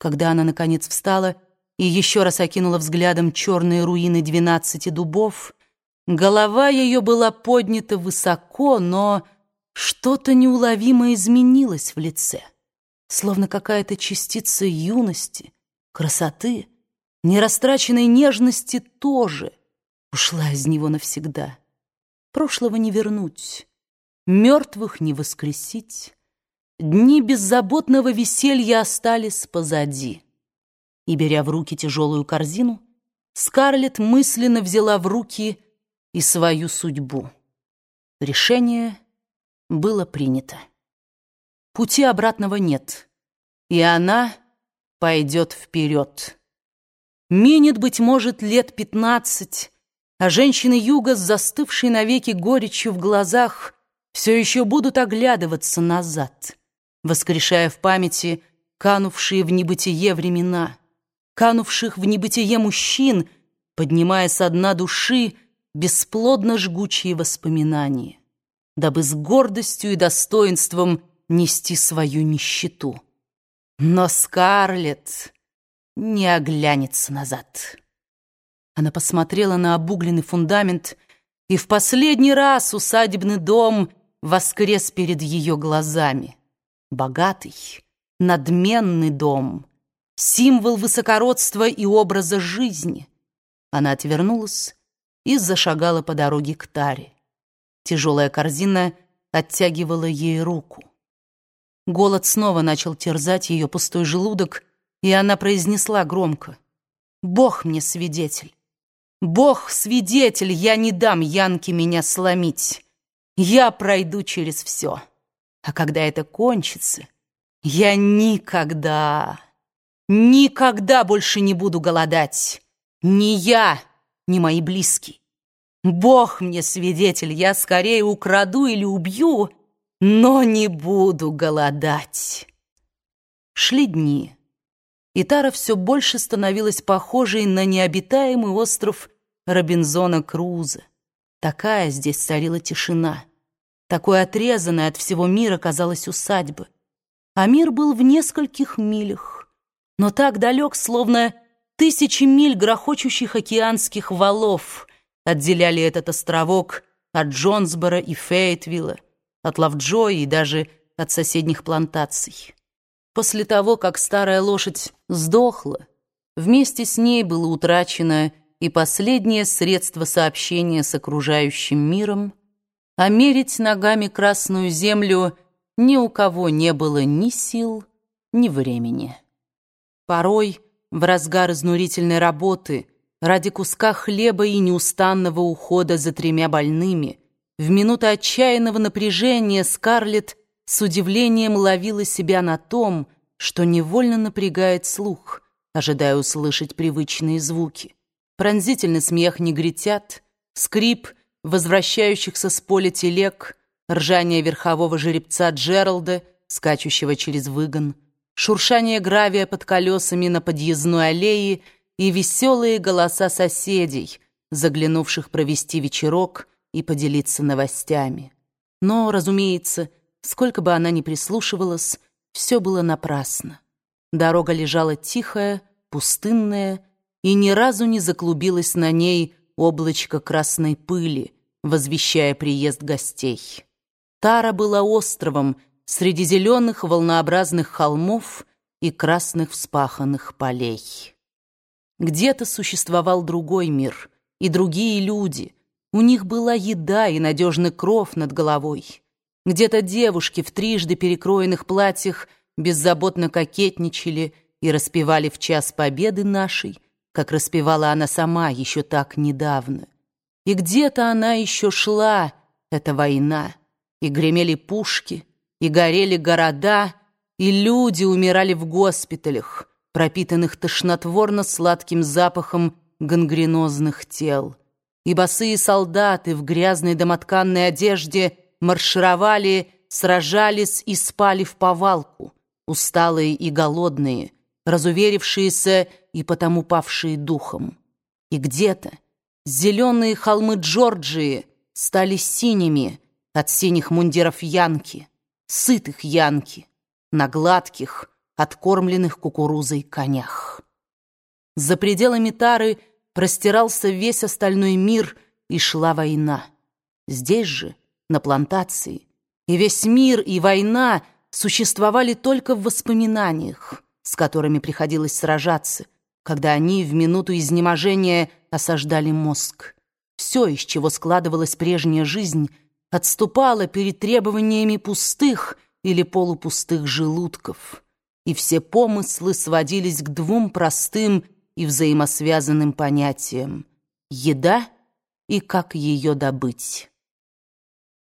Когда она, наконец, встала и еще раз окинула взглядом черные руины двенадцати дубов, голова ее была поднята высоко, но что-то неуловимо изменилось в лице, словно какая-то частица юности, красоты, нерастраченной нежности тоже ушла из него навсегда. Прошлого не вернуть, мертвых не воскресить. Дни беззаботного веселья остались позади. И, беря в руки тяжелую корзину, Скарлетт мысленно взяла в руки и свою судьбу. Решение было принято. Пути обратного нет, и она пойдет вперед. Минет, быть может, лет пятнадцать, а женщины юга с застывшей навеки горечью в глазах все еще будут оглядываться назад воскрешая в памяти канувшие в небытие времена, канувших в небытие мужчин, поднимая со дна души бесплодно жгучие воспоминания, дабы с гордостью и достоинством нести свою нищету. Но Скарлетт не оглянется назад. Она посмотрела на обугленный фундамент, и в последний раз усадебный дом воскрес перед ее глазами богатый, надменный дом, символ высокородства и образа жизни. Она отвернулась и зашагала по дороге к таре. Тяжелая корзина оттягивала ей руку. Голод снова начал терзать ее пустой желудок, и она произнесла громко. «Бог мне свидетель! Бог свидетель! Я не дам Янке меня сломить! Я пройду через все!» А когда это кончится, я никогда, никогда больше не буду голодать. Ни я, ни мои близкие. Бог мне свидетель, я скорее украду или убью, но не буду голодать. Шли дни, и Тара все больше становилась похожей на необитаемый остров Робинзона Круза. Такая здесь царила тишина. Такой отрезанной от всего мира казалась усадьба. А мир был в нескольких милях, но так далек, словно тысячи миль грохочущих океанских валов отделяли этот островок от Джонсбора и Фейтвилла, от Лавджоя и даже от соседних плантаций. После того, как старая лошадь сдохла, вместе с ней было утрачено и последнее средство сообщения с окружающим миром — а мерить ногами красную землю ни у кого не было ни сил, ни времени. Порой, в разгар изнурительной работы, ради куска хлеба и неустанного ухода за тремя больными, в минуты отчаянного напряжения Скарлетт с удивлением ловила себя на том, что невольно напрягает слух, ожидая услышать привычные звуки. Пронзительный смех негритят, скрип — возвращающихся с поля телег, ржание верхового жеребца Джералда, скачущего через выгон, шуршание гравия под колесами на подъездной аллее и веселые голоса соседей, заглянувших провести вечерок и поделиться новостями. Но, разумеется, сколько бы она ни прислушивалась, все было напрасно. Дорога лежала тихая, пустынная, и ни разу не заклубилась на ней облачко красной пыли, возвещая приезд гостей. Тара была островом среди зеленых волнообразных холмов и красных вспаханных полей. Где-то существовал другой мир и другие люди. У них была еда и надежный кров над головой. Где-то девушки в трижды перекроенных платьях беззаботно кокетничали и распевали в час победы нашей — как распевала она сама еще так недавно. И где-то она еще шла, эта война, и гремели пушки, и горели города, и люди умирали в госпиталях, пропитанных тошнотворно-сладким запахом гангренозных тел. И босые солдаты в грязной домотканной одежде маршировали, сражались и спали в повалку, усталые и голодные, разуверившиеся и потому павшие духом. И где-то зеленые холмы Джорджии стали синими от синих мундиров Янки, сытых Янки, на гладких, откормленных кукурузой конях. За пределами Тары простирался весь остальной мир, и шла война. Здесь же, на плантации, и весь мир, и война существовали только в воспоминаниях, с которыми приходилось сражаться, когда они в минуту изнеможения осаждали мозг. Все, из чего складывалась прежняя жизнь, отступало перед требованиями пустых или полупустых желудков, и все помыслы сводились к двум простым и взаимосвязанным понятиям — еда и как ее добыть.